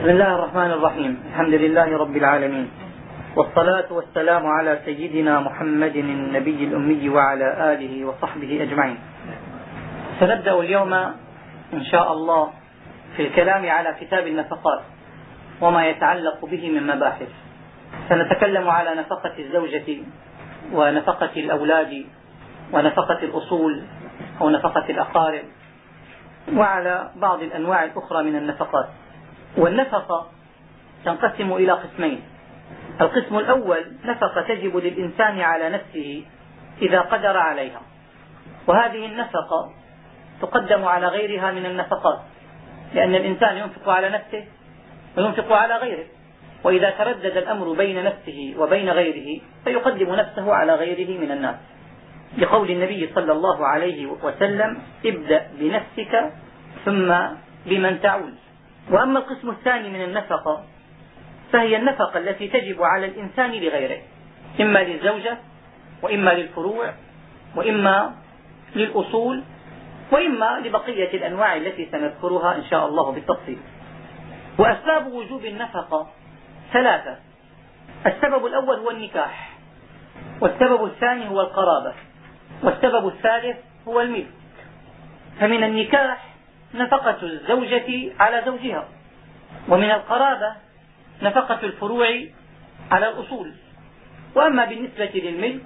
بسم الله الرحمن الرحيم الحمد لله رب العالمين والصلاة والسلام على سيدنا محمد النبي الأمي وعلى آله وصحبه أجمعين سنبدأ اليوم إن شاء الله في الكلام على كتاب النفقات وما يتعلق به من مباحث. سنتكلم على نفقة الزوجة ونفقة الأولاد ونفقة الأصول أو نفقة الأقارب وعلى بعض الأنواع الأخرى من النفقات. والنفقة تنقسم إلى قسمين. القسم الأول نفقة تجب للإنسان على نفسه إذا قدر عليها. وهذه النفقة تقدم على غيرها من النفقات لأن الإنسان ينفق على نفسه وينفق على غيره. وإذا تردد الأمر بين نفسه وبين غيره فيقدم نفسه على غيره من الناس. لقول النبي صلى الله عليه وسلم ابدأ بنفسك ثم بمن تعول وأما القسم الثاني من النفقة فهي النفقة التي تجب على الإنسان لغيره إما للزوجة وإما للفروع وإما للأصول وإما لبقية الأنواع التي سنذكرها إن شاء الله بالتفصيل. وأسباب وجوب النفقة ثلاثة. السبب الأول هو النكاح والسبب الثاني هو القرابة والسبب الثالث هو الملك. فمن النكاح نفقة الزوجة على زوجها. ومن القرابة نفقة الفروع على الأصول. وأما بالنسبة للملك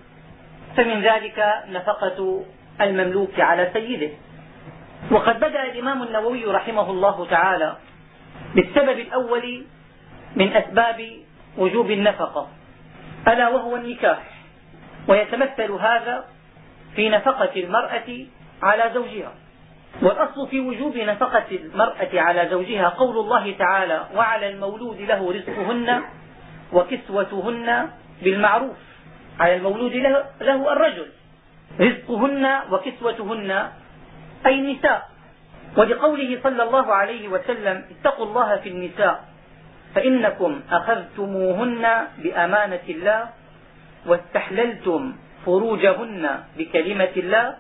فمن ذلك نفقة المملوك على سيده. وقد بدأ الإمام النووي رحمه الله تعالى بالسبب الأول من أسباب وجوب النفقة ألا وهو النكاح. ويتمثل هذا في نفقة المرأة على زوجها. والأصل في وجوب نفقة المرأة على زوجها قول الله تعالى وعلى المولود له رزقهن وكسوتهن بالمعروف على المولود له, له الرجل رزقهن وكسوتهن أي النساء. ولقوله صلى الله عليه وسلم اتقوا الله في النساء فإنكم أخذتموهن بأمانة الله واستحللتم فروجهن بكلمة الله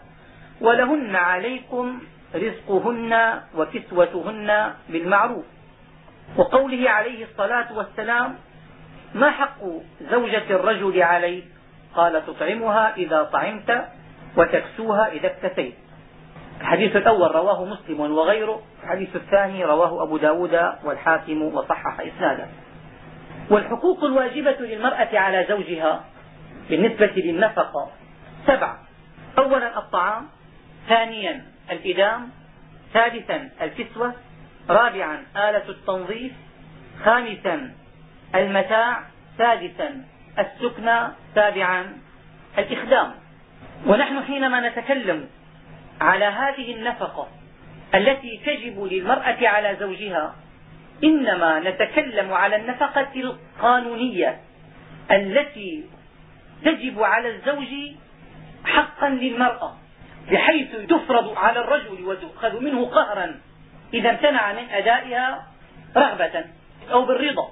ولهن عليكم رزقهن وكسوتهن بالمعروف. وقوله عليه الصلاة والسلام ما حق زوجة الرجل عليه قال تطعمها إذا طعمت وتكسوها إذا اكتسيت. الحديث الأول رواه مسلم وغيره الحديث الثاني رواه أبو ب داود والحاكم وصحح إسنادا والحقوق الواجبة للمرأة على زوجها بالنسبة للنفقة سبعة أولا الطعام ثانيا الإدام ثالثا الكسوة رابعا آلة التنظيف خامسا المتاع سادسا السكنى سابعا الإخدام. ونحن حينما نتكلم على هذه النفقة التي تجب للمرأة على زوجها إنما نتكلم على النفقة القانونية التي تجب على الزوج حقا للمرأة. بحيث تفرض على الرجل وتؤخذ منه قهرا إذا امتنع من أدائها رغبة أو بالرضا.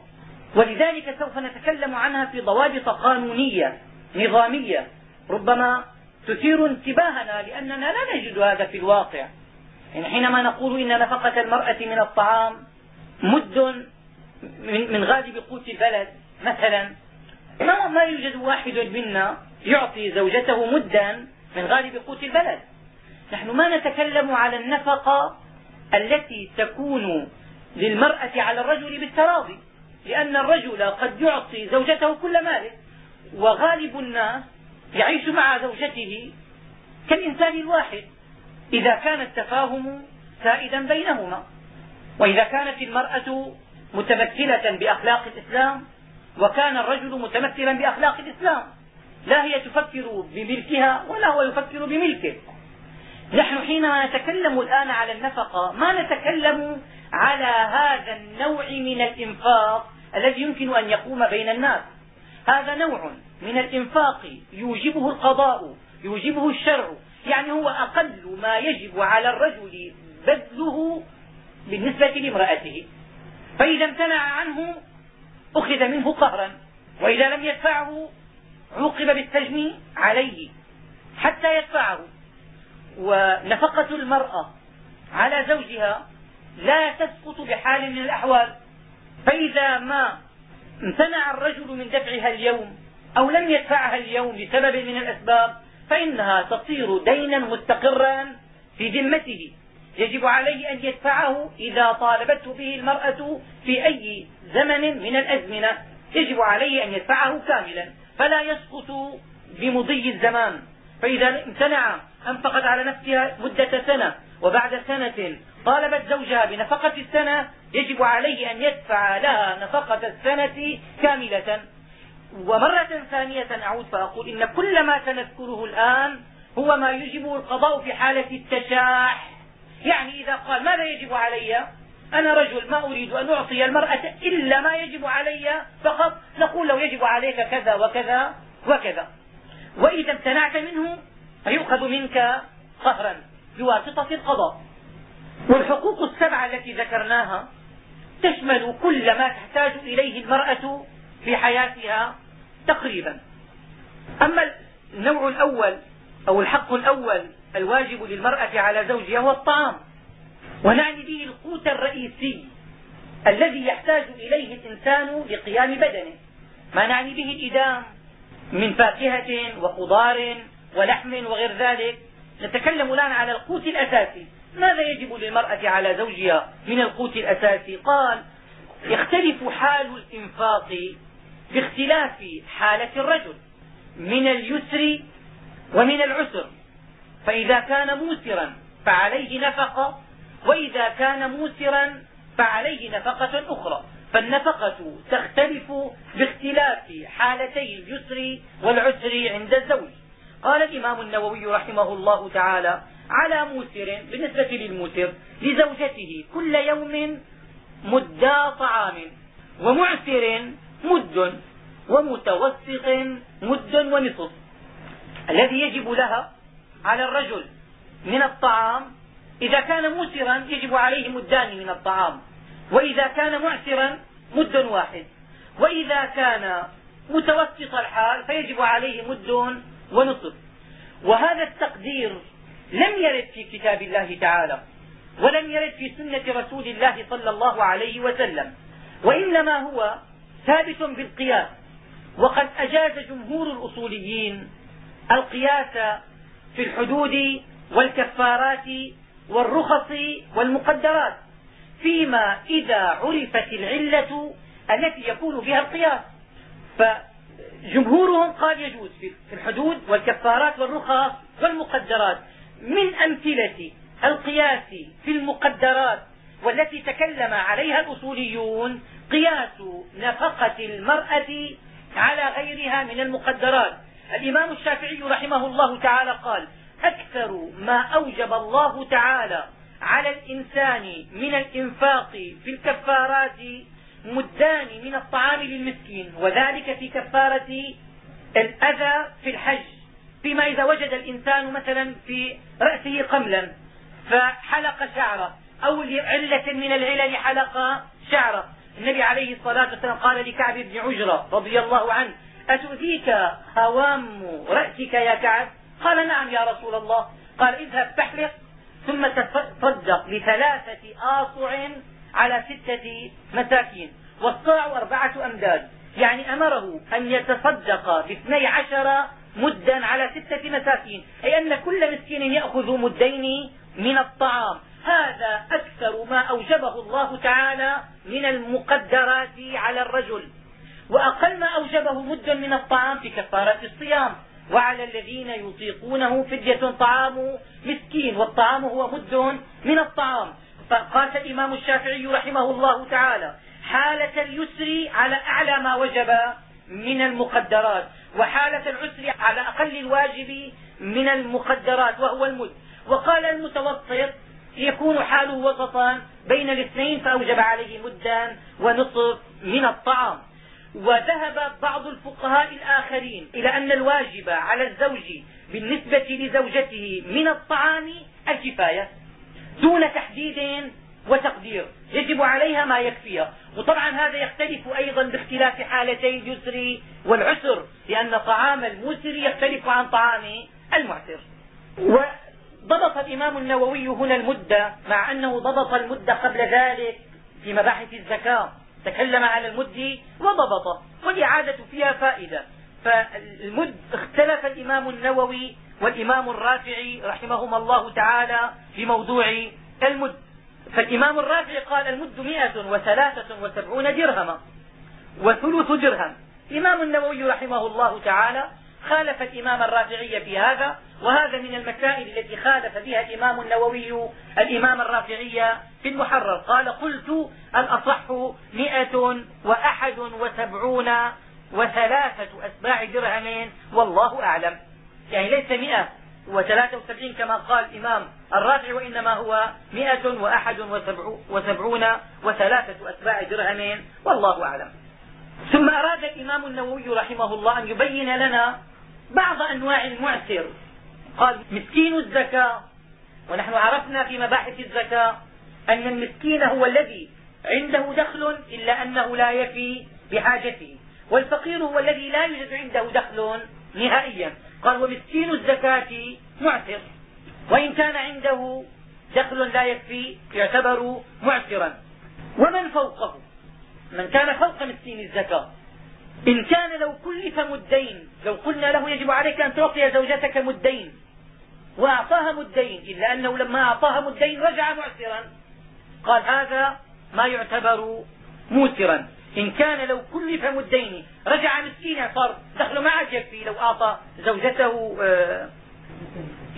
ولذلك سوف نتكلم عنها في ضوابط قانونية نظامية ربما تثير انتباهنا لأننا لا نجد هذا في الواقع. يعني حينما نقول إن نفقة المرأة من الطعام مد من غالب قوت البلد مثلا ما يوجد واحد منا يعطي زوجته مدا من غالب قوت البلد. نحن ما نتكلم على النفقة التي تكون للمرأة على الرجل بالتراضي لأن الرجل قد يعطي زوجته كل ماله وغالب الناس يعيش مع زوجته كالإنسان الواحد إذا كان التفاهم سائدا بينهما. وإذا كانت المرأة متمثلة بأخلاق الإسلام وكان الرجل متمثلا بأخلاق الإسلام. لا هي تفكر بملكها ولا هو يفكر بملكه. نحن حينما نتكلم الآن على النفقة ما نتكلم على هذا النوع من الإنفاق الذي يمكن أن يقوم بين الناس؟ هذا نوع من الإنفاق يوجبه القضاء يوجبه الشرع يعني هو أقل ما يجب على الرجل بذله بالنسبة لامرأته. فإذا امتنع عنه أخذ منه قهرا وإذا لم يدفعه عوقب بالسجن عليه حتى يدفعه. ونفقة المرأة على زوجها لا تسقط بحال من الأحوال. فإذا ما امتنع الرجل من دفعها اليوم أو لم يدفعها اليوم لسبب من الأسباب فإنها تصير دينا مستقرا في ذمته. يجب عليه أن يدفعه إذا طالبته به المرأة في أي زمن من الأزمنة. يجب عليه أن يدفعه كاملا. فلا يسقط بمضي الزمان. فإذا امتنع أنفقت على نفسها مدة سنة وبعد سنة طالبت زوجها بنفقة السنة يجب عليه أن يدفع لها نفقة السنة كاملة. ومرة ثانية أعود فأقول إن كل ما سنذكره الآن هو ما يجب القضاء في حالة التشاح. يعني إذا قال ماذا يجب علي؟ أنا رجل ما أريد أن أعطي المرأة إلا ما يجب علي فقط نقول له يجب عليك كذا وكذا وكذا. وإذا امتنعت منه فيؤخذ منك قهرا بواسطة القضاء. والحقوق السبعة التي ذكرناها تشمل كل ما تحتاج إليه المرأة في حياتها تقريبا. أما النوع الأول أو الحق الأول الواجب للمرأة على زوجها هو الطعام. ونعني به القوت الرئيسي الذي يحتاج إليه الإنسان لقيام بدنه. ما نعني به الإدام من فاكهة وخضار ولحم وغير ذلك. نتكلم الآن على القوت الأساسي. ماذا يجب للمرأة على زوجها من القوت الأساسي؟ قال يختلف حال الإنفاق باختلاف حالة الرجل من اليسر ومن العسر. فإذا كان موسرا فعليه نفقة وإذا كان موسرا فعليه نفقة أخرى. فالنفقة تختلف باختلاف حالتي اليسر والعسر عند الزوج. قال الإمام النووي رحمه الله تعالى على موسر بالنسبة للموسر لزوجته كل يوم مدا طعام ومعسر مد ومتوسط مد ونصف. الذي يجب لها على الرجل من الطعام إذا كان موسرا يجب عليه مدان من الطعام وإذا كان معسرا مد واحد وإذا كان متوسط الحال فيجب عليه مد ونصف. وهذا التقدير لم يرد في كتاب الله تعالى ولم يرد في سنة رسول الله صلى الله عليه وسلم وإنما هو ثابت بالقياس. وقد أجاز جمهور الأصوليين القياس في الحدود والكفارات والرخص والمقدرات فيما إذا عرفت العلة التي يكون بها القياس. فجمهورهم قال يجوز في الحدود والكفارات والرخص والمقدرات. من أمثلة القياس في المقدرات والتي تكلم عليها الأصوليون قياس نفقة المرأة على غيرها من المقدرات. الإمام الشافعي رحمه الله تعالى قال أكثر ما أوجب الله تعالى على الإنسان من الإنفاق في الكفارات مدان من الطعام للمسكين وذلك في كفارة الأذى في الحج. فيما إذا وجد الإنسان مثلا في رأسه قملا فحلق شعره أو لعلة من العلل حلق شعره. النبي عليه الصلاة والسلام قال لكعب بن عجرة رضي الله عنه أتؤذيك هوام رأسك يا كعب؟ قال نعم يا رسول الله. قال اذهب تحلق. ثم تصدق بثلاثة آصع على ستة مساكين. والصاع أربعة أمداد. يعني أمره أن يتصدق باثني عشر مدا على ستة مساكين. أي أن كل مسكين يأخذ مدين من الطعام. هذا أكثر ما أوجبه الله تعالى من المقدرات على الرجل. وأقل ما أوجبه مد من الطعام في كفارة الصيام. وعلى الذين يطيقونه فدية طعام مسكين والطعام هو مد من الطعام. فقال الإمام الشافعي رحمه الله تعالى حالة اليسر على أعلى ما وجب من المقدرات وحالة العسر على أقل الواجب من المقدرات وهو المد. وقال المتوسط يكون حاله وسطا بين الاثنين فأوجب عليه مدا ونصف من الطعام. وذهب بعض الفقهاء الآخرين إلى أن الواجب على الزوج بالنسبة لزوجته من الطعام الكفاية دون تحديد وتقدير. يجب عليها ما يكفيها. وطبعا هذا يختلف أيضا باختلاف حالتي اليسر والعسر لأن طعام الموسر يختلف عن طعام المعسر. وضبط الإمام النووي هنا المدة مع أنه ضبط المدة قبل ذلك في مباحث الزكاة. تكلم على المد وضبطه والإعادة فيها فائدة. فالمد اختلف الإمام النووي والإمام الرافعي رحمهما الله تعالى بموضوع المد. فالإمام الرافعي قال المد مئة وثلاثة وسبعون درهما وثلث درهم. الإمام النووي رحمه الله تعالى خالف الإمام الرافعي في هذا وهذا من المسائل التي خالف بها الإمام النووي الإمام الرافعي في المحرر. قال قلت الأصح مئة وأحد وسبعون وثلاثة أتباع درهم والله أعلم. يعني ليس مئة وثلاثة وسبعين كما قال الإمام الرافع وإنما هو مئة وأحد وسبعون وثلاثة أتباع درهم والله أعلم. ثم أراد الإمام النووي رحمه الله أن يبين لنا بعض أنواع المعسر. قال مسكين الزكاة. ونحن عرفنا في مباحث الزكاة أن المسكين هو الذي عنده دخل إلا أنه لا يفي بحاجته. والفقير هو الذي لا يوجد عنده دخل نهائيا. قال ومسكين الزكاة معسر. وإن كان عنده دخل لا يكفي يعتبر معسرا. ومن فوقه؟ من كان فوق مسكين الزكاة. إن كان لو كلف مدين لو قلنا له يجب عليك أن تعطي زوجتك مدين وأعطاها مدين إلا أنه لما أعطاها مدين رجع معسرا. قال هذا ما يعتبر موسرا. إن كان لو كلف مدين رجع مسكينا صار ما عاد يكفي لو أعطى زوجته آه،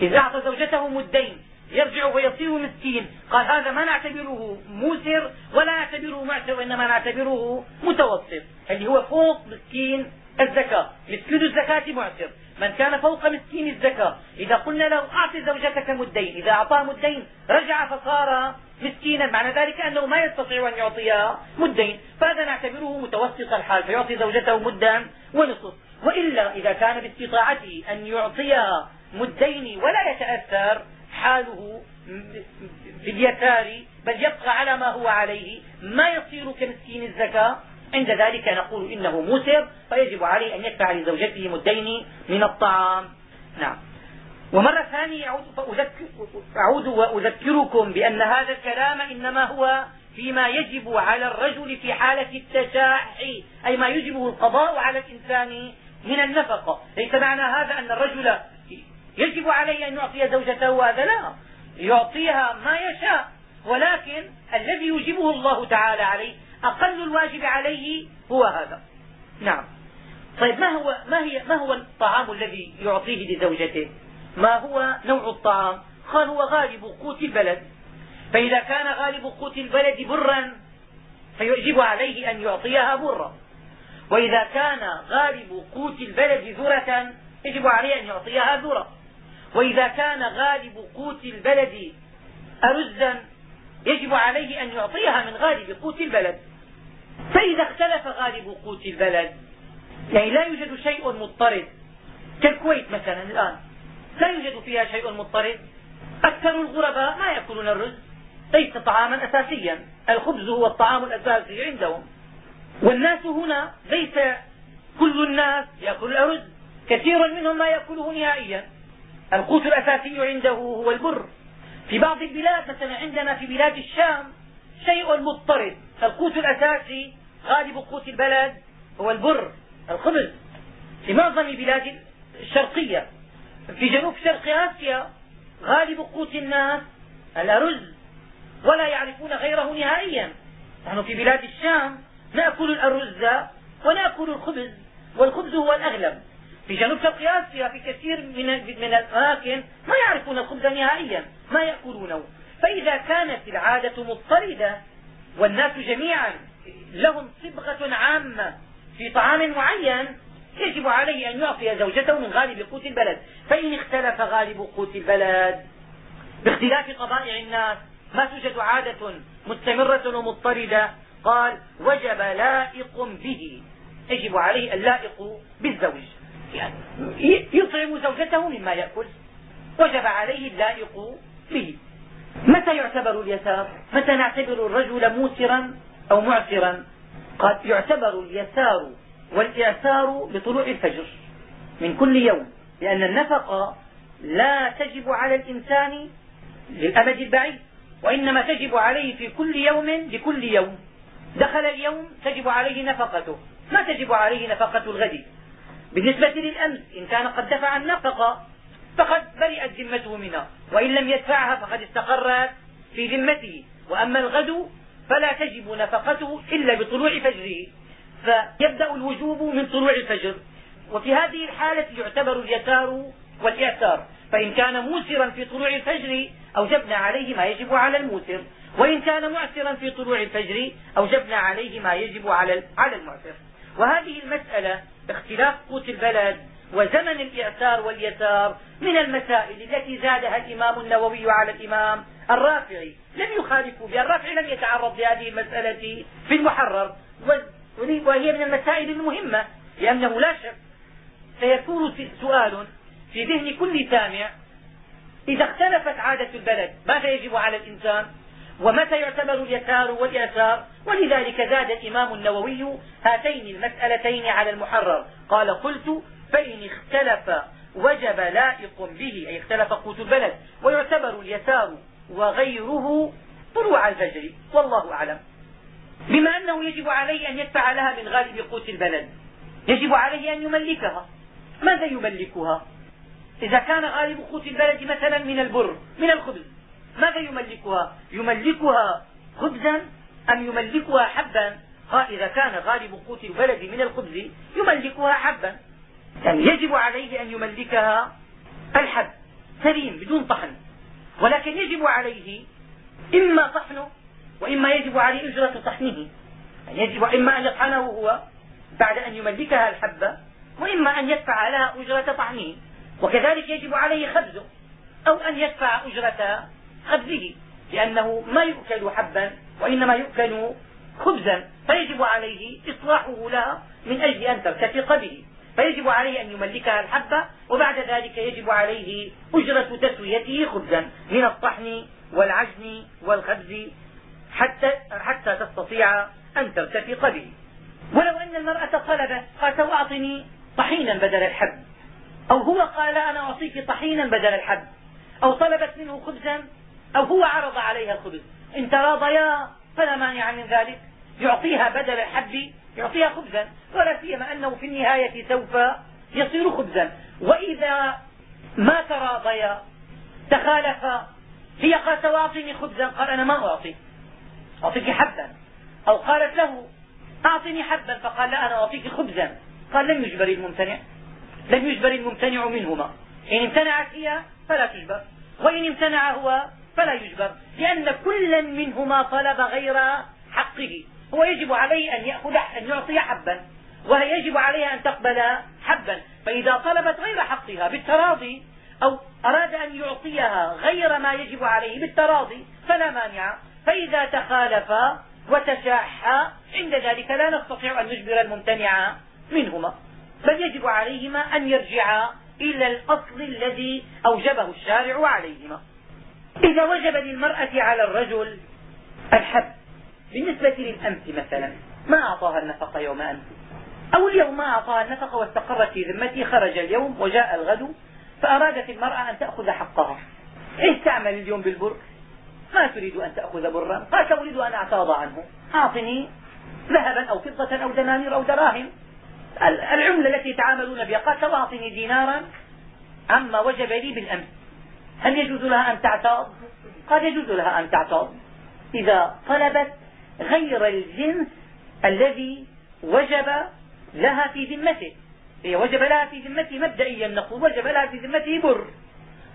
إذا أعطى زوجته مدين. يرجع ويصير مسكين. قال هذا ما نعتبره موسر ولا نعتبره معسر وإنما نعتبره متوسط. اللي هو فوق مسكين الزكاة. مسكين الزكاة معسر من كان فوق مسكين الزكاة. إذا قلنا له أعط زوجتك مدين. إذا أعطاه مدين رجع فصار مسكينا. معنى ذلك أنه ما يستطيع أن يعطيها مدين. فهذا نعتبره متوسط الحال. فيعطي زوجته مدا ونصف. وإلا إذا كان باستطاعته أن يعطيها مدين ولا يتأثر حاله باليسار بل يبقى على ما هو عليه ما يصير كمسكين الزكاة. عند ذلك نقول إنه مسر فيجب عليه أن يدفع لزوجته مدين من الطعام. نعم. ومرة ثانية أعود وأذكركم بأن هذا الكلام إنما هو فيما يجب على الرجل في حالة التشاح أي ما يجبه القضاء على الإنسان من النفقة. ليس معنى هذا أن الرجل يجب عليه أن يعطي زوجته هذا لا. يعطيها ما يشاء ولكن الذي يجبه الله تعالى عليه أقل الواجب عليه هو هذا. نعم. طيب ما هو ما هي ما هو الطعام الذي يعطيه لزوجته؟ ما هو نوع الطعام؟ قال هو غالب قوت البلد. فإذا كان غالب قوت البلد برا فيجب عليه أن يعطيها برا. وإذا كان غالب قوت البلد ذرة يجب عليه أن يعطيها ذرة وإذا كان غالب قوت البلد أرزا يجب عليه أن يعطيها من غالب قوت البلد. فإذا اختلف غالب قوت البلد يعني لا يوجد شيء مضطرد كالكويت مثلا الآن لا يوجد فيها شيء مضطرد. أكثر الغرباء ما يأكلون الرز ليس طعاما أساسيا الخبز هو الطعام الأساسي عندهم. والناس هنا ليس كل الناس يأكل الأرز كثير منهم ما يأكله نهائيا. القوت الأساسي عنده هو البر. في بعض البلاد مثلا عندنا في بلاد الشام شيء مضطرد. القوت الأساسي غالب قوت البلد هو البر الخبز. في معظم بلاد الشرقية في جنوب شرق آسيا غالب قوت الناس الأرز ولا يعرفون غيره نهائيا. نحن في بلاد الشام نأكل الأرز ونأكل الخبز والخبز هو الأغلب. في جنوب شرق اسيا في كثير من من الأماكن ما يعرفون الخبز نهائيا ما يأكلونه. فإذا كانت العادة مضطردة والناس جميعا لهم صبغة عامة في طعام معين يجب عليه أن يعطي زوجته من غالب قوت البلد. فإن اختلف غالب قوت البلد باختلاف طبائع الناس ما توجد عادة مستمرة ومضطردة. قال وجب لائق به. يجب عليه اللائق بالزوج. يطعم زوجته مما يأكل. وجب عليه اللائق به. متى يعتبر اليسار؟ متى نعتبر الرجل موسرا أو معسرا؟ قد يعتبر اليسار والإعسار بطلوع الفجر. من كل يوم. لأن النفقة لا تجب على الإنسان للأمد البعيد وإنما تجب عليه في كل يوم لكل يوم. دخل اليوم تجب عليه نفقته ما تجب عليه نفقة الغد؟ بالنسبة للأمس إن كان قد دفع النفقة فقد برئت ذمته منها وإن لم يدفعها فقد استقرت في ذمته. وأما الغد فلا تجب نفقته إلا بطلوع فجره. فيبدأ الوجوب من طلوع الفجر. وفي هذه الحالة يعتبر اليسار والإعسار. فإن كان موسرا في طلوع الفجر أوجبنا عليه ما يجب على الموسر. وإن كان معسرا في طلوع الفجر أوجبنا عليه ما يجب على المعسر. وهذه المسألة اختلاف قوت البلد وزمن الإعسار واليسار من المسائل التي زادها الإمام النووي على الإمام الرافعي. لم يخالفوا بها الرافعي لم يتعرض لهذه المسألة في المحرر وهي من المسائل المهمة لأنه لا شك سيكون سؤال في ذهن كل سامع. إذا اختلفت عادة البلد ماذا يجب على الإنسان؟ ومتى يعتبر اليسار والإعسار ولذلك زاد الإمام النووي هاتين المسألتين على المحرر. قال قلت فإن اختلف وجب لائق به أي اختلف قوت البلد ويعتبر اليسار وغيره طلوع الفجر والله أعلم. بما أنه يجب عليه أن يدفع لها من غالب قوت البلد. يجب عليه أن يملكها. ماذا يملكها؟ إذا كان غالب قوت البلد مثلا من البر من الخبز. ماذا يملكها؟ يملكها خبزا أم يملكها حبا؟ قال إذا كان غالب قوت البلد من الخبز يملكها حبا. يعني يجب عليه أن يملكها الحب سليم بدون طحن. ولكن يجب عليه إما طحنه وإما يجب عليه أجرة طحنه. يعني يجب إما أن يطحنه هو بعد أن يملكها الحبة وإما أن يدفع لها أجرة طحنه. وكذلك يجب عليه خبزه أو أن يدفع أجرة خبزه لأنه ما يؤكل حبا وإنما يؤكل خبزا فيجب عليه إصلاحه لها من أجل أن ترتفق به. فيجب عليه أن يملكها الحبة وبعد ذلك يجب عليه أجرة تسويته خبزا من الطحن والعجن والخبز حتى, حتى تستطيع أن ترتفق به. ولو أن المرأة طلبت قالت أعطني طحينا بدل الحب. أو هو قال أنا أعطيك طحينا بدل الحب. أو طلبت منه خبزا أو هو عرض عليها الخبز. إن تراضيا فلا مانع من ذلك. يعطيها بدل الحب يعطيها خبزا. ولا سيما أنه في النهاية سوف يصير خبزا. وإذا ما تراضيا تخالفا هي قالت واعطني خبزا. قال أنا ما أعطي. أعطيك حبا. أو قالت له أعطني حبا. فقال لا أنا أعطيك خبزا. قال لم يجبر الممتنع. لم يجبر الممتنع منهما. إن امتنعت هي فلا تجبر. وإن امتنع هو فلا يجبر لأن كلا منهما طلب غير حقه. هو يجب عليه أن يأخذ أن يعطي حبا وهي يجب عليها أن تقبل حبا. فإذا طلبت غير حقها بالتراضي أو أراد أن يعطيها غير ما يجب عليه بالتراضي فلا مانع. فإذا تخالفا وتشاحا عند ذلك لا نستطيع أن نجبر الممتنع منهما. بل يجب عليهما أن يرجعا إلى الأصل الذي أوجبه الشارع عليهما. إذا وجب للمرأة على الرجل الحب بالنسبة للأمس مثلا ما أعطاها النفقة يوم أمس أو اليوم ما أعطاها النفقة واستقرت في ذمته خرج اليوم وجاء الغد فأرادت المرأة أن تأخذ حقها. إيش تعمل اليوم بالبر؟ ما تريد أن تأخذ برا قالت أريد أن أعتاض عنه. أعطني ذهبا أو فضة أو دنانير أو دراهم. العملة التي يتعاملون بها قالت أعطني دينارا عما وجب لي بالأمس هل يجوز لها أن تعتاض؟ قال يجوز لها أن تعتاض. إذا طلبت غير الجنس الذي وجب لها في ذمته. هي وجب لها في ذمته مبدئيا نقول وجب لها في ذمته بر.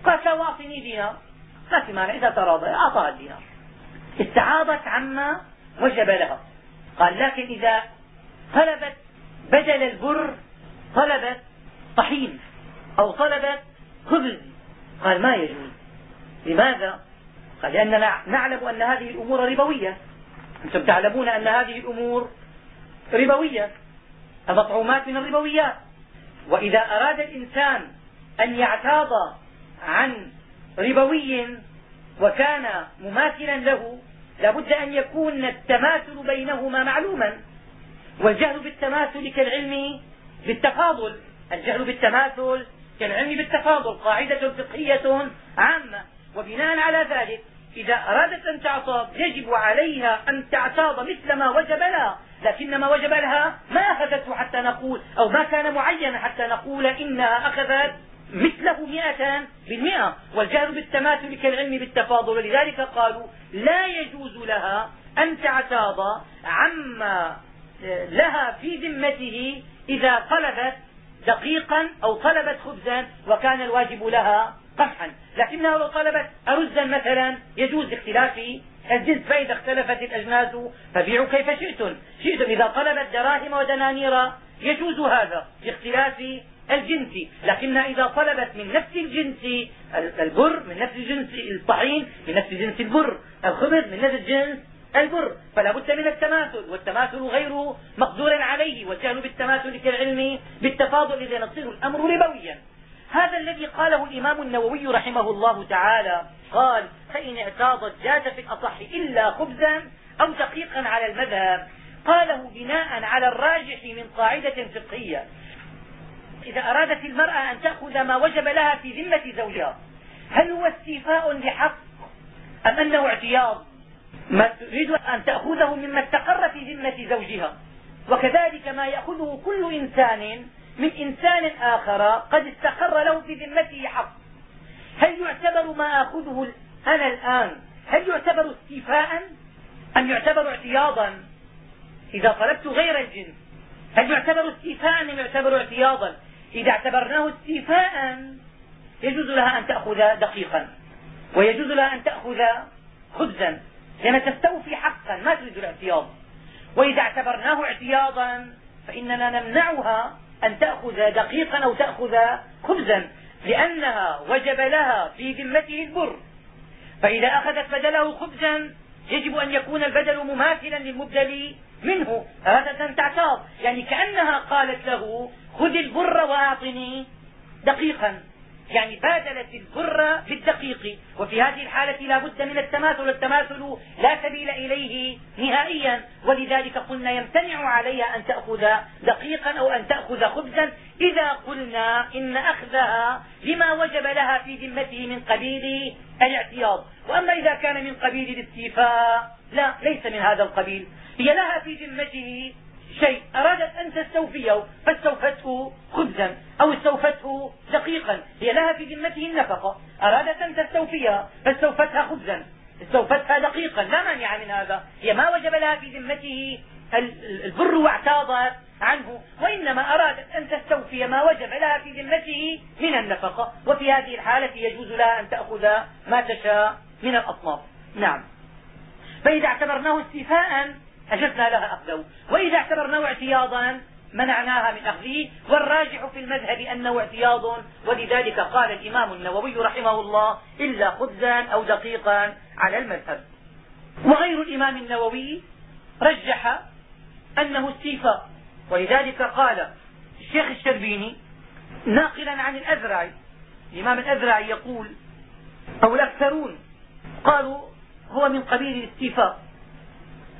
قالت له اعطني دينار ما في مانع إذا تراضى أعطاها الدينار استعاضت عما وجب لها. قال لكن إذا طلبت بدل البر طلبت طحين أو طلبت خبز. قال ما يجوز. لماذا؟ قال لاننا نعلم أن هذه الأمور ربوية. أنتم تعلمون أن هذه الأمور ربوية. المطعومات من الربويات. وإذا أراد الإنسان أن يعتاض عن ربوي وكان مماثلا له لابد أن يكون التماثل بينهما معلوما. والجهل بالتماثل كالعلم بالتفاضل. الجهل بالتماثل كالعلم بالتفاضل قاعدة فقهية عامة. وبناء على ذلك إذا أرادت أن تعتاض يجب عليها أن تعتاض مثل ما وجب لها. لكن ما وجب لها ما أخذته حتى نقول أو ما كان معينا حتى نقول إنها أخذت مثله مئة بالمئة. والجهل بالتماثل كالعلم بالتفاضل. ولذلك قالوا لا يجوز لها أن تعتاض عما لها في ذمته إذا طلبت دقيقا أو طلبت خبزا وكان الواجب لها قمحا لكنها لو طلبت أرزا مثلا يجوز اختلاف الجنس فإذا اختلفت الأجناس فبيعوا كيف شئتم. شئتم إذا طلبت دراهم ودنانير يجوز هذا باختلاف الجنس. لكنها إذا طلبت من نفس الجنس البر من نفس جنس الطحين من نفس جنس البر الخبز من نفس جنس البر فلا بد من التماثل والتماثل غير مقدور عليه والجهل بالتماثل كالعلم بالتفاضل إذا يصير الأمر ربويا. هذا الذي قاله الإمام النووي رحمه الله تعالى قال فإن اعتاضت جاز في الأصح إلا خبزا أو دقيقا على المذهب. قاله بناء على الراجح من قاعدة فقهية إذا أرادت المرأة أن تأخذ ما وجب لها في ذمة زوجها هل هو استيفاء لحق أم أنه اعتياض؟ ما تريد أن تأخذه مما استقر في ذمة زوجها. وكذلك ما يأخذه كل إنسان من إنسان آخر قد استقر له في ذمته حق. هل يعتبر ما آخذه أنا الآن هل يعتبر استيفاء أم يعتبر اعتياضا؟ إذا طلبت غير الجنس هل يعتبر استيفاء أم يعتبر اعتياضا؟ إذا اعتبرناه استيفاء يجوز لها أن تأخذ دقيقا ويجوز لها أن تأخذ خبزا. لأن تستوفي حقا ما تريد الاعتياض. وإذا اعتبرناه اعتياضا فإننا نمنعها أن تأخذ دقيقا أو تأخذ خبزا لأنها وجب لها في ذمته البر. فإذا أخذت بدله خبزا يجب أن يكون البدل مماثلا للمبدل منه. أن تعتاض يعني كأنها قالت له خذ البر وأعطني دقيقا. يعني بادلت البر بالدقيق. وفي هذه الحالة لا بد من التماثل التماثل لا سبيل إليه نهائيا. ولذلك قلنا يمتنع عليها أن تأخذ دقيقا أو أن تأخذ خبزا. إذا قلنا إن أخذها لما وجب لها في ذمته من قبيل الاعتياض. وأما إذا كان من قبيل الاستيفاء لا ليس من هذا القبيل. هي لها في ذمته شيء. أرادت أن تستوفيه فاستوفته خبزا أو استوفته دقيقا. هي لها في ذمته النفقة. أرادت أن تستوفيها فاستوفتها خبزا. استوفتها دقيقا. لا مانع من هذا. هي ما وجب لها في ذمته البر واعتاضت عنه. وإنما أرادت أن تستوفي ما وجب لها في ذمته من النفقة. وفي هذه الحالة يجوز لها أن تأخذ ما تشاء من الأصناف نعم. فإذا اعتبرناه استيفاء أجزنا لها أخذه وإذا اعتبرناه اعتياضا منعناها من أخذه. والراجح في المذهب أنه اعتياض ولذلك قال الإمام النووي رحمه الله إلا خبزا أو دقيقا على المذهب. وغير الإمام النووي رجح أنه استيفاء. ولذلك قال الشيخ الشربيني ناقلا عن الأذرعي الإمام الأذرعي يقول أو الأكثرون قالوا هو من قبيل الاستيفاء.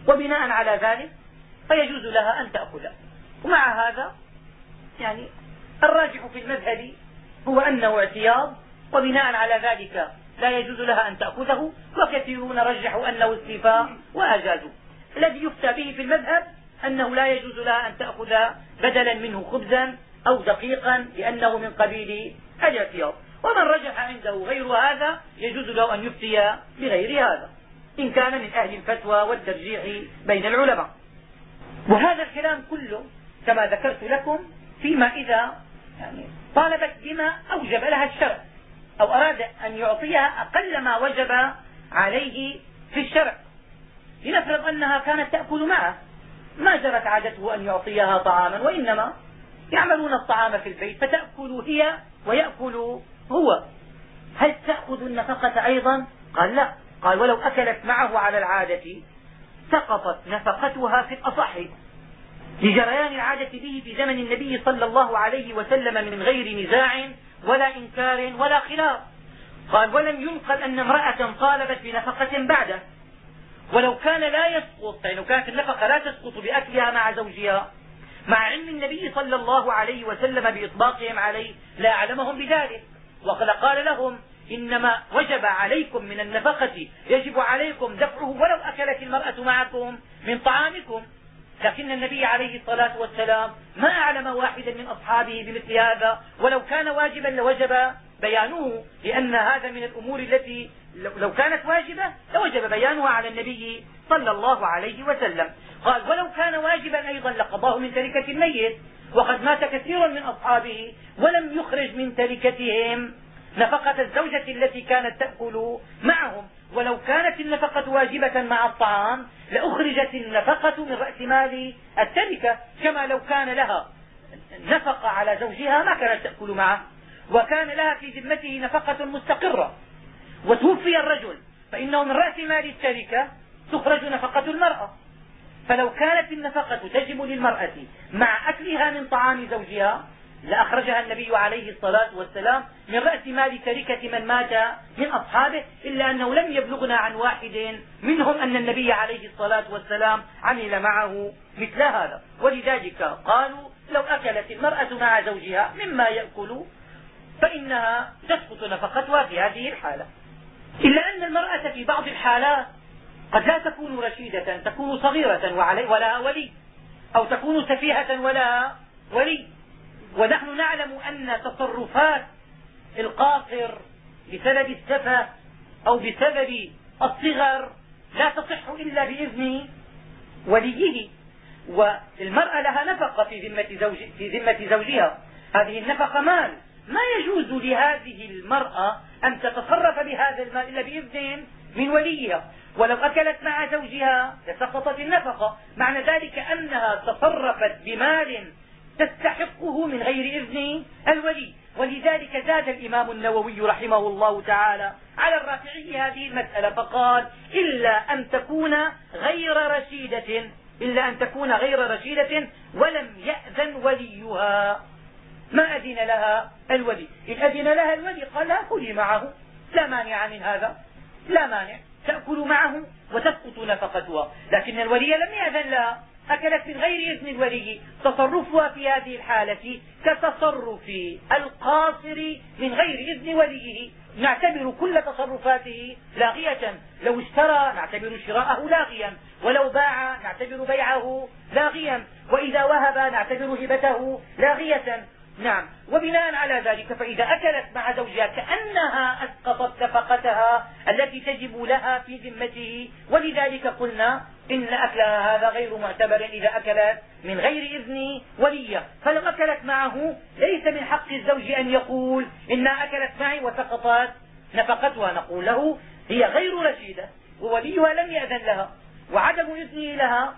وبناء على ذلك فيجوز لها أن تأخذ ومع هذا يعني الراجح في المذهب هو أنه اعتياض وبناء على ذلك لا يجوز لها أن تأخذه وكثيرون رجحوا أنه استيفاء وأجازوا الذي يفتى به في المذهب أنه لا يجوز لها أن تأخذ بدلا منه خبزا أو دقيقا لأنه من قبيل الاعتياض. ومن رجح عنده غير هذا يجوز له أن يفتي بغير هذا. إن كان من أهل الفتوى والترجيح بين العلماء. وهذا الكلام كله كما ذكرت لكم فيما إذا يعني طالبت بما أوجب لها الشرع أو أراد أن يعطيها أقل ما وجب عليه في الشرع. لنفرض أنها كانت تأكل معه. ما جرت عادته أن يعطيها طعاما وإنما يعملون الطعام في البيت فتأكل هي ويأكل هو. هل تأخذ النفقة أيضا؟ قال لا. قال ولو أكلت معه على العادة سقطت نفقتها في الأصح لجريان العادة به في زمن النبي صلى الله عليه وسلم من غير نزاع ولا إنكار ولا خلاف. قال ولم ينقل أن امرأة طالبت بنفقة بعده. ولو كان لا يسقط يعني كانت النفقة لا تسقط بأكلها مع زوجها مع علم النبي صلى الله عليه وسلم بإطلاقهم عليه لا أعلمهم بذلك. وقد قال لهم إنما وجب عليكم من النفقة يجب عليكم دفعه ولو أكلت المرأة معكم من طعامكم. لكن النبي عليه الصلاة والسلام ما أعلم واحدا من أصحابه بمثل هذا. ولو كان واجبا لوجب بيانه لأن هذا من الأمور التي لو كانت واجبة لوجب بيانها على النبي صلى الله عليه وسلم. قال ولو كان واجبا أيضا لقضاه من تركة الميت وقد مات كثير من أصحابه ولم يخرج من تركتهم. نفقة الزوجة التي كانت تأكل معهم. ولو كانت النفقة واجبة مع الطعام لأخرجت النفقة من رأس مال التركة. كما لو كان لها نفقة على زوجها ما كانت تأكل معه. وكان لها في ذمته نفقة مستقرة. وتوفي الرجل فإنه من رأس مال التركة تخرج نفقة المرأة. فلو كانت النفقة تجب للمرأة مع أكلها من طعام زوجها لأخرجها النبي عليه الصلاة والسلام من رأس مال تركة من مات من أصحابه إلا أنه لم يبلغنا عن واحد منهم أن النبي عليه الصلاة والسلام عمل معه مثل هذا. ولذلك قالوا لو أكلت المرأة مع زوجها مما يأكل فإنها تسقط نفقتها في هذه الحالة. إلا أن المرأة في بعض الحالات قد لا تكون رشيدة تكون صغيرة ولها ولي أو تكون سفيهة ولها ولي. ونحن نعلم أن تصرفات القاصر بسبب السفة أو بسبب الصغر لا تصح إلا بإذن وليه. والمرأة لها نفقة في ذمة, زوج في ذمة زوجها. هذه النفقة مال. ما يجوز لهذه المرأة أن تتصرف بهذا المال إلا بإذن من وليها. ولو أكلت مع زوجها لسقطت النفقة. معنى ذلك أنها تصرفت بمال تستحقه من غير إذن الولي. ولذلك زاد الإمام النووي رحمه الله تعالى على الرافعي هذه المسألة فقال إلا أن تكون غير رشيدة إلا أن تكون غير رشيدة ولم يأذن وليها. ما أذن لها الولي؟ إن أذن لها الولي قال لا كلي معه لا مانع من هذا لا مانع تأكل معه وتسقط نفقتها. لكن الولي لم يأذن لها. أكلت من غير إذن الولي تصرفها في هذه الحالة كتصرف القاصر من غير إذن وليه نعتبر كل تصرفاته لاغية. لو اشترى نعتبر شراءه لاغيا. ولو باع نعتبر بيعه لاغيا. وإذا وهب نعتبر هبته لاغية. نعم. وبناء على ذلك فإذا أكلت مع زوجها كأنها أسقطت نفقتها التي تجب لها في ذمته. ولذلك قلنا إن أكلها هذا غير معتبر إذا أكلت من غير إذن وليه فلو أكلت معه ليس من حق الزوج أن يقول إنها أكلت معي وسقطت نفقتها. نقول له هي غير رشيدة ووليها لم يأذن لها وعدم إذنه لها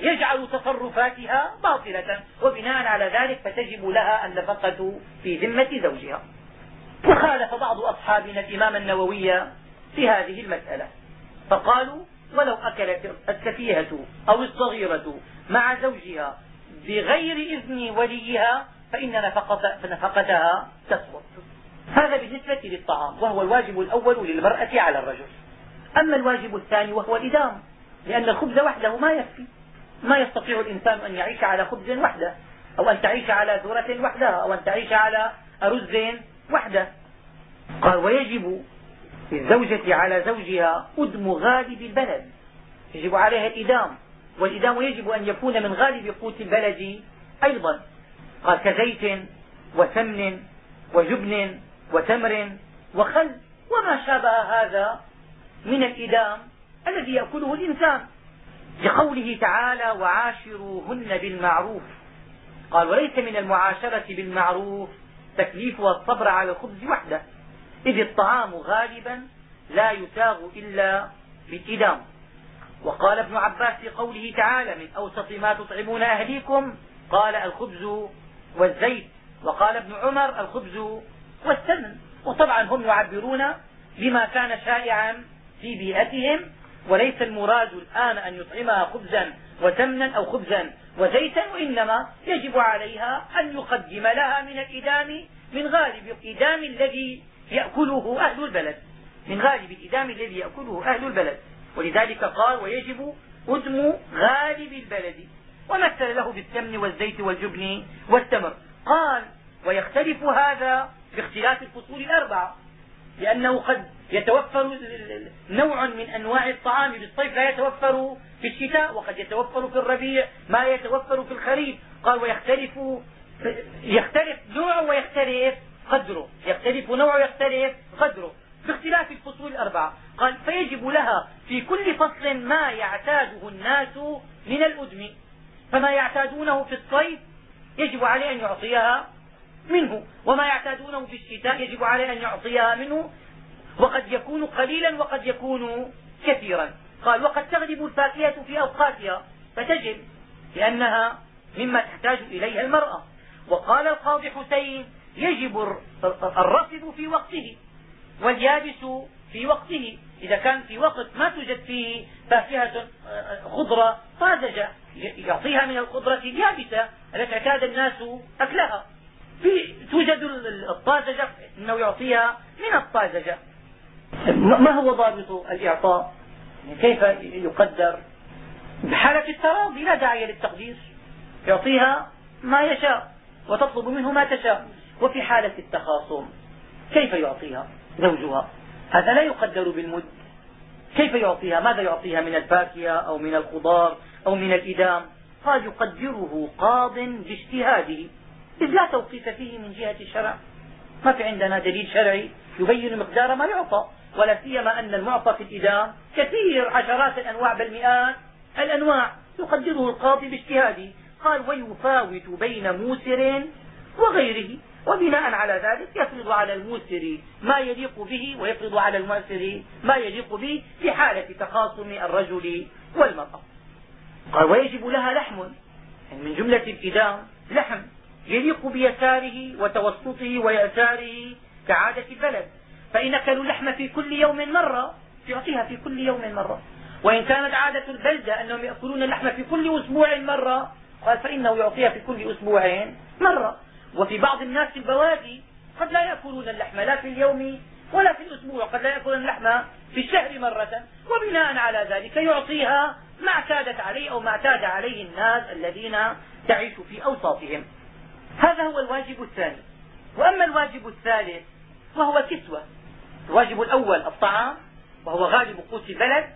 يجعل تصرفاتها باطلة. وبناء على ذلك فتجب لها النفقة في ذمة زوجها. وخالف بعض أصحابنا الإمام النووي في هذه المسألة. فقالوا ولو أكلت السفيهة أو الصغيرة مع زوجها بغير إذن وليها فإن نفقتها تسقط. هذا بالنسبة للطعام وهو الواجب الأول للمرأة على الرجل. أما الواجب الثاني وهو الإدام لأن الخبز وحده ما يكفي. ما يستطيع الإنسان أن يعيش على خبز وحده أو أن تعيش على ذرة وحدها أو أن تعيش على أرز وحده. قال ويجب للزوجة على زوجها أدم غالب البلد. يجب عليها الإدام والإدام يجب أن يكون من غالب قوت البلد أيضا. قال كزيت وسمن وجبن وتمر وخل. وما شابه هذا من الإدام الذي يأكله الإنسان؟ لقوله تعالى وعاشروهن بالمعروف قال وليس من المعاشرة بالمعروف تكليفها الصبر على الخبز وحده إذ الطعام غالبا لا يساغ إلا بالإدام وقال ابن عباس في قوله تعالى من أوسط ما تطعمون أهليكم قال الخبز والزيت وقال ابن عمر الخبز والسمن وطبعا هم يعبرون بما كان شائعا في بيئتهم وليس المراد الآن أن يطعمها خبزا وسمنا أو خبزا وزيتا وإنما يجب عليها أن يقدم لها من الإدام من غالب الإدام الذي يأكله أهل البلد. من غالب الإدام الذي يأكله أهل البلد. ولذلك قال ويجب أدم غالب البلد. ومثل له بالسمن والزيت والجبن والتمر. قال ويختلف هذا باختلاف الفصول الأربعة لأنه قد يتوفر نوع من أنواع الطعام بالصيف لا يتوفر في الشتاء وقد يتوفر في الربيع ما يتوفر في الخريف. قال ويختلف يختلف نوعه ويختلف قدره. يختلف نوعه ويختلف قدره. باختلاف الفصول الأربعة قال فيجب لها في كل فصل ما يعتاده الناس من الأدم. فما يعتادونه في الصيف يجب عليه أن يعطيها منه وما يعتادونه في الشتاء يجب عليه أن يعطيها منه. وقد يكون قليلا وقد يكون كثيرا. قال وقد تغلب الفاكهة في أوقاتها. فتجب لأنها مما تحتاج إليها المرأة. وقال القاضي حسين يجب الرصد في وقته واليابس في وقته. إذا كان في وقت ما توجد فيه فاكهة خضرة طازجة يعطيها من الخضرة اليابسة التي اعتاد الناس أكلها. توجد الطازجة إنه يعطيها من الطازجة. ما هو ضابط الإعطاء؟ كيف يقدر؟ بحالة التراضي لا داعي للتقدير يعطيها ما يشاء وتطلب منه ما تشاء. وفي حالة التخاصم كيف يعطيها زوجها؟ هذا لا يقدر بالمد. كيف يعطيها؟ ماذا يعطيها؟ من الفاكهة أو من الخضار أو من الإدام؟ قال يقدره قاض باجتهاده. إذ لا توقيف فيه من جهة الشرع. ما في عندنا دليل شرعي يبين مقدار ما يعطى ولا سيما أن المعطى في الإدام كثير عشرات الأنواع بل مئات الأنواع. يقدره القاضي باجتهاده. قال ويفاوت بين موسر وغيره. وبناء على ذلك يفرض على الموسر ما يليق به ويفرض على المؤسر ما يليق به في حالة تخاصم الرجل والمرأة. قال ويجب لها لحم يعني من جملة الإدام لحم يليق بيساره وتوسطه ويساره كعادة البلد. فإن أكلوا اللحم في كل يوم مرة يعطيها في كل يوم مرة. وإن كانت عادة البلدة أنهم يأكلون اللحم في كل أسبوع مرة قال فإنه يعطيها في كل أسبوعين مرة. وفي بعض الناس في البوادي قد لا يأكلون اللحم لا في اليوم ولا في الأسبوع قد لا يأكلون اللحم في الشهر مرة. وبناء على ذلك يعطيها ما اعتادت عليه أو ما اعتاد عليه الناس الذين تعيش في أوساطهم. هذا هو الواجب الثاني. وأما الواجب الثالث وهو كسوة. الواجب الأول الطعام وهو غالب قوت البلد.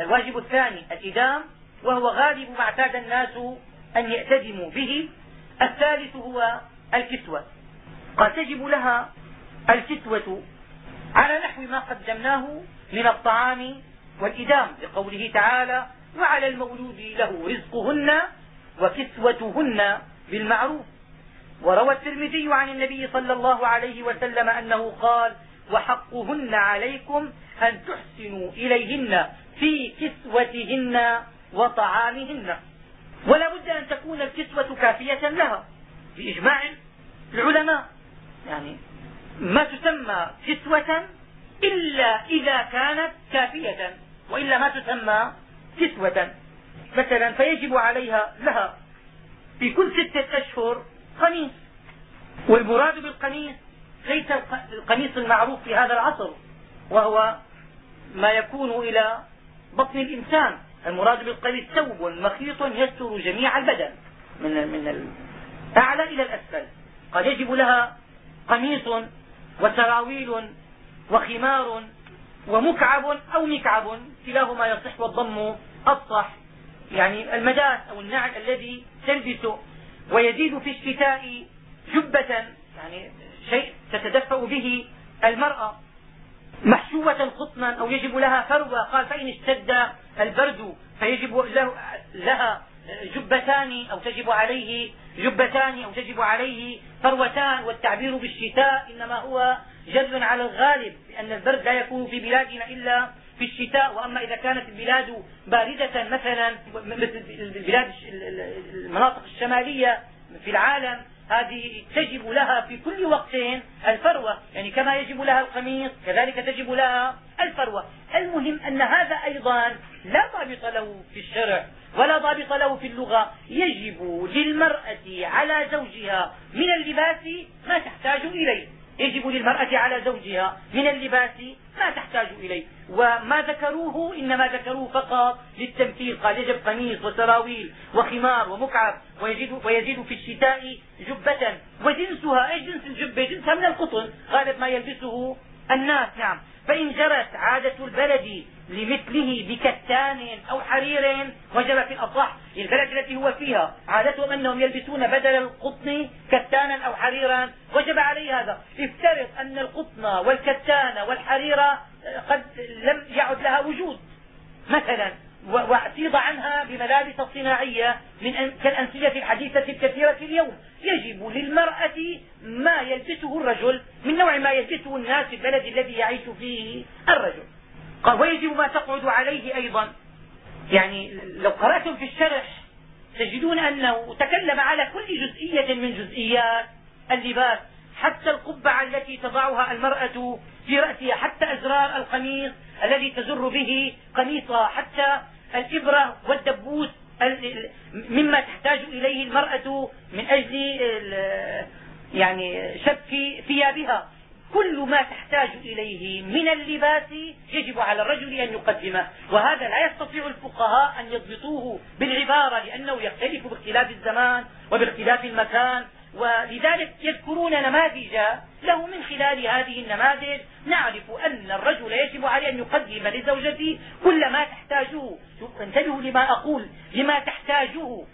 الواجب الثاني الإدام وهو غالب ما اعتاد الناس أن يأتدموا به. الثالث هو الكسوة. قد تجب لها الكسوة على نحو ما قدمناه من الطعام والإدام لقوله تعالى وعلى المولود له رزقهن وكسوتهن بالمعروف وروى الترمذي عن النبي صلى الله عليه وسلم أنه قال وحقهن عليكم أن تحسنوا إليهن في كسوتهن وطعامهن ولا بد أن تكون الكسوة كافية لها. بإجماع العلماء. يعني ما تسمى كسوة إلا إذا كانت كافية وإلا ما تسمى كسوة. مثلا فيجب عليها لها في كل ستة أشهر قميص والمراد بالقميص ليس القميص المعروف في هذا العصر وهو ما يكون إلى بطن الإنسان. المراد بالقميص ثوب مخيط يستر جميع البدن من من الأعلى إلى الأسفل. قد يجب لها قميص وسراويل وخمار ومكعب أو مكعب كلاهما يصح والضم الصح يعني المداس أو النعل الذي تلبسه ويزيد في الشتاء جبة يعني شيء تتدفأ به المرأة. محشوة قطنا أو يجب لها فروة قال فإن اشتد البرد فيجب له لها جبتان أو تجب عليه جبتان أو تجب عليه فروتان والتعبير بالشتاء إنما هو جل على الغالب لأن البرد لا يكون في بلادنا إلا في الشتاء. وأما إذا كانت البلاد باردة مثلا مثل البلاد المناطق الشمالية في العالم هذه تجب لها في كل وقت الفروة يعني كما يجب لها القميص كذلك تجب لها الفروة. المهم أن هذا أيضا لا ضابط له في الشرع ولا ضابط له في اللغة. يجب للمرأة على زوجها من اللباس ما تحتاج إليه. يجب للمرأة على زوجها من اللباس ما تحتاج إليه وما ذكروه إنما ذكروه فقط للتمثيل قال يجب قميص وسراويل وخمار ومكعب ويزيد, ويزيد في الشتاء جبة. وجنسها إيش جنس الجبة؟ جنسها من القطن. غالب ما يلبسه الناس نعم. فإن جرت عادة البلد لمثله بكتان أو حرير وجب في الأصح البلد التي هو فيها عادتهم أنهم يلبسون بدل القطن كتانا أو حريرا. وجب عليه هذا. افترض أن القطن والكتان والحرير قد لم يعد لها وجود. مثلا وأعتيض عنها بملابس صناعية من كالأنسية الحديثة الكثيرة اليوم. يجب للمرأة ما يلبسه الرجل من نوع ما يلبسه الناس في البلد الذي يعيش فيه الرجل. قال ويجب ما تقعد عليه أيضا. يعني لو قرأتم في الشرح تجدون أنه تكلم على كل جزئية من جزئيات اللباس حتى القبعة التي تضعها المرأة في رأسها حتى أزرار القميص الذي تزر به قميصها حتى الإبرة والدبوس مما تحتاج إليه المرأة من أجل يعني شك ثيابها. كل ما تحتاج إليه من اللباس يجب على الرجل أن يقدمه. وهذا لا يستطيع الفقهاء أن يضبطوه بالعبارة لأنه يختلف باختلاف الزمان وباختلاف المكان. ولذلك يذكرون نماذج له من خلال هذه النماذج. نعرف أن الرجل يجب عليه أن يقدم لزوجته كل ما تحتاجه. انتبهوا لما أقول لما تحتاجه.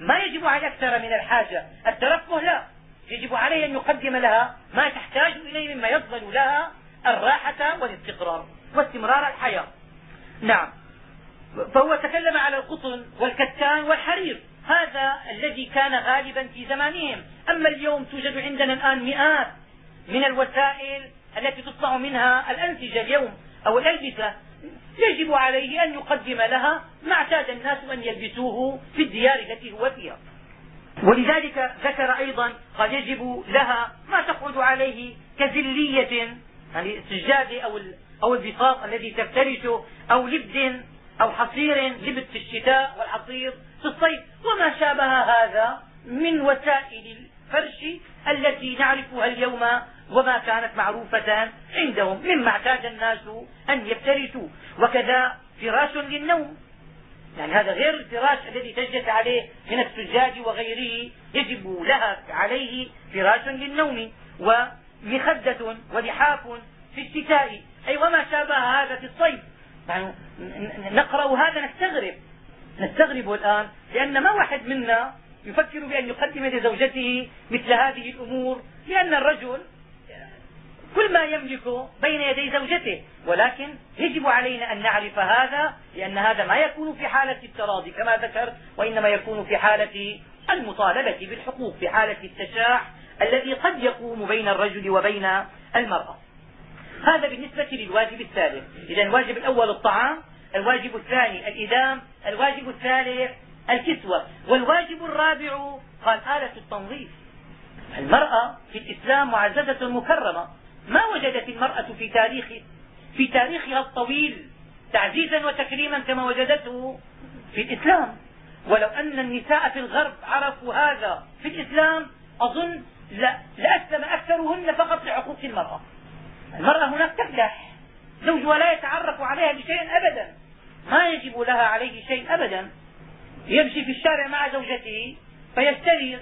ما يجب عليه أكثر من الحاجة. الترفه لا. يجب عليه أن يقدم لها ما تحتاج إليه مما يضمن لها الراحة والاستقرار واستمرار الحياة. نعم. فهو تكلم على القطن والكتان والحرير. هذا الذي كان غالبا في زمانهم. أما اليوم توجد عندنا الآن مئات من الوسائل التي تصنع منها الأنسجة اليوم أو الألبسة. يجب عليه أن يقدم لها ما اعتاد الناس أن يلبسوه في الديار التي هو فيها. ولذلك ذكر أيضا قال يجب لها ما تقعد عليه كزلية يعني السجادة أو أو البساط الذي تفترشه أو لبد أو حصير لبد في الشتاء والحصير في الصيف. وما شابه هذا من وسائل الفرش التي نعرفها اليوم وما كانت معروفة عندهم. مما اعتاد الناس أن يفترسوا. وكذا فراش للنوم. يعني هذا غير الفراش الذي تجلس عليه من السجاد وغيره يجب لها عليه فراش للنوم. ومخدة ولحاف في الشتاء. أي وما شابه هذا في الصيف. يعني نقرأ هذا نستغرب. نستغرب الآن لأن ما واحد منا يفكر بأن يقدم لزوجته مثل هذه الأمور لأن الرجل كل ما يملك بين يدي زوجته ولكن يجب علينا أن نعرف هذا لأن هذا ما يكون في حالة التراضي كما ذكرت وإنما يكون في حالة المطالبة بالحقوق في حالة التشاح الذي قد يقوم بين الرجل وبين المرأة. هذا بالنسبة للواجب الثالث. إذا الواجب الأول الطعام الواجب الثاني الإدام الواجب الثالث الكسوة والواجب الرابع قال آلة التنظيف. المرأة في الإسلام معززة مكرمة. ما وجدت المرأة في تاريخ في تاريخها الطويل تعزيزا وتكريما كما وجدته في الإسلام. ولو أن النساء في الغرب عرفوا هذا في الإسلام أظن لأسلم أكثرهن فقط لحقوق المرأة. المرأة هناك تفلح زوجها لا يتعرف عليها بشيء أبدا. ما يجب لها عليه شيء أبدا. يمشي في الشارع مع زوجته فيشتري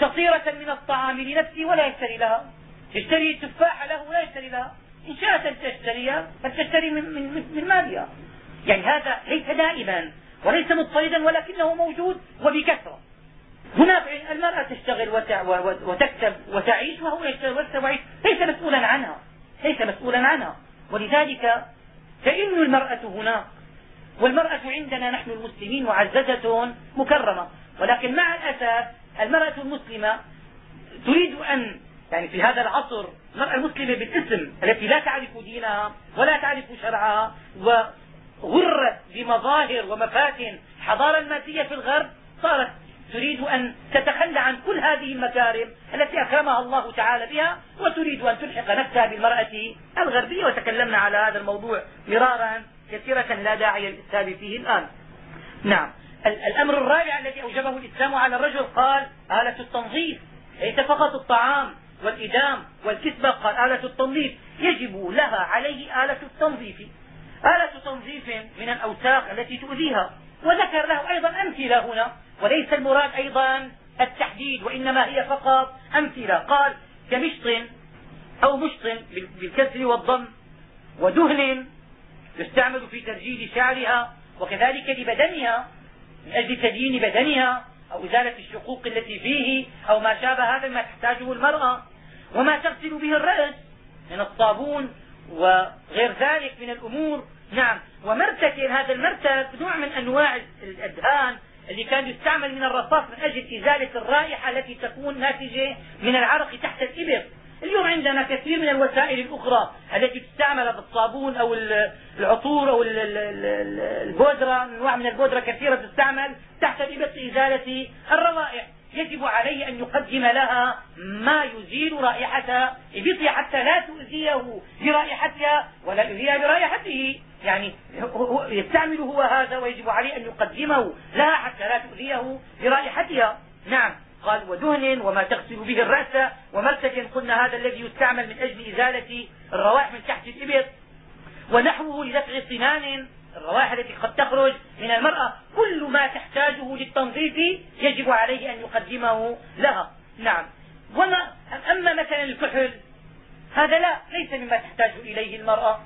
شطيرة من الطعام لنفسه ولا يشتري لها. يشتري تفاحة له ولا يشتري لها. إن شاءت أن تشتريها فلتشتري من, من, من مالها. يعني هذا ليس دائما وليس مضطردا ولكنه موجود وبكثرة. هناك المرأة تشتغل وتكسب وتعيش وهو يشتغل ويكسب ويعيش ليس مسؤولا عنها. ليس مسؤولا عنها. ولذلك فإن المرأة هناك والمرأة عندنا نحن المسلمين معززة مكرمة. ولكن مع الأسف المرأة المسلمة تريد أن يعني في هذا العصر المرأة المسلمة بالاسم التي لا تعرف دينها ولا تعرف شرعها وغرت بمظاهر ومفاتن الحضارة المادية في الغرب صارت تريد أن تتخلى عن كل هذه المكارم التي أكرمها الله تعالى بها وتريد أن تلحق نفسها بالمرأة الغربية. وتكلمنا على هذا الموضوع مرارا. كثيرة لا داعي للإسهاب فيه الآن. نعم. الأمر الرابع الذي أوجبه الإسلام على الرجل قال آلة التنظيف ليس فقط الطعام والإدام والكسبة قال آلة التنظيف. يجب لها عليه آلة التنظيف. آلة تنظيف من الأوساخ التي تؤذيها. وذكر له أيضا أمثلة هنا وليس المراد أيضا التحديد وإنما هي فقط أمثلة. قال كمشط أو مشط بالكسر والضم ودهن يستعمل في تسجيل شعرها وكذلك لبدنها من أجل تدين بدنها أو إزالة الشقوق التي فيه أو ما شابه هذا ما تحتاجه المرأة. وما تغسل به الرأس من الصابون وغير ذلك من الأمور. نعم ومرتك هذا المرتك نوع من أنواع الأدهان اللي كان يستعمل من الرصاص من أجل إزالة الرائحة التي تكون ناتجة من العرق تحت الإبر اليوم عندنا كثير من الوسائل الأخرى التي تستعمل بالصابون أو العطور أو البودرة انواع من البودرة كثيرة تستعمل تحت الإبط لإزالة الروائح يجب عليه أن يقدم لها ما يزيل رائحة إبطها حتى لا تؤذيه برائحتها ولا يؤذيها برائحته. يعني يستعمل هو هذا ويجب عليه أن يقدمه لها حتى لا تؤذيه برائحتها. نعم. قال ودهن وما تغسل به الرأس ومرتج قلنا هذا الذي يستعمل من أجل إزالة الروائح من تحت الإبط ونحوه لدفع الصنان الروائح التي قد تخرج من المرأة كل ما تحتاجه للتنظيف يجب عليه أن يقدمه لها. نعم. وما أما مثلا الكحل هذا لا ليس مما تحتاج إليه المرأة.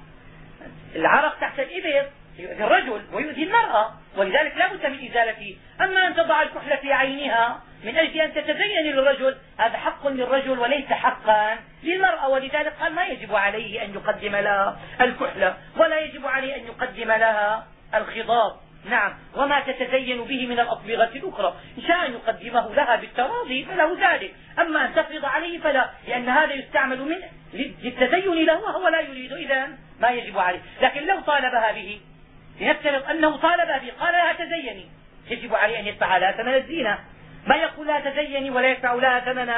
العرق تحت الإبط يؤذي الرجل ويؤذي المرأة ولذلك لا بد من إزالته. أما أن تضع الكحل في عينها من أجل أن تتزين للرجل هذا حق للرجل وليس حقا للمرأة ولذلك قال ما يجب عليه أن يقدم لها الكحل ولا يجب عليه أن يقدم لها الخضاب. نعم. وما تتزين به من الأصبغة الأخرى. إن شاء أن يقدمه لها بالتراضي فله ذلك. أما أن تفرض عليه فلا لأن هذا يستعمل من للتزين له وهو لا يريد. إذا ما يجب عليه. لكن لو طالبها به لنفترض أنه طالبها به قال لها تزيني. يجب عليه أن يدفع لها ثمن الزينة. ما يقول لها تزيني ولا يدفع لها ثمن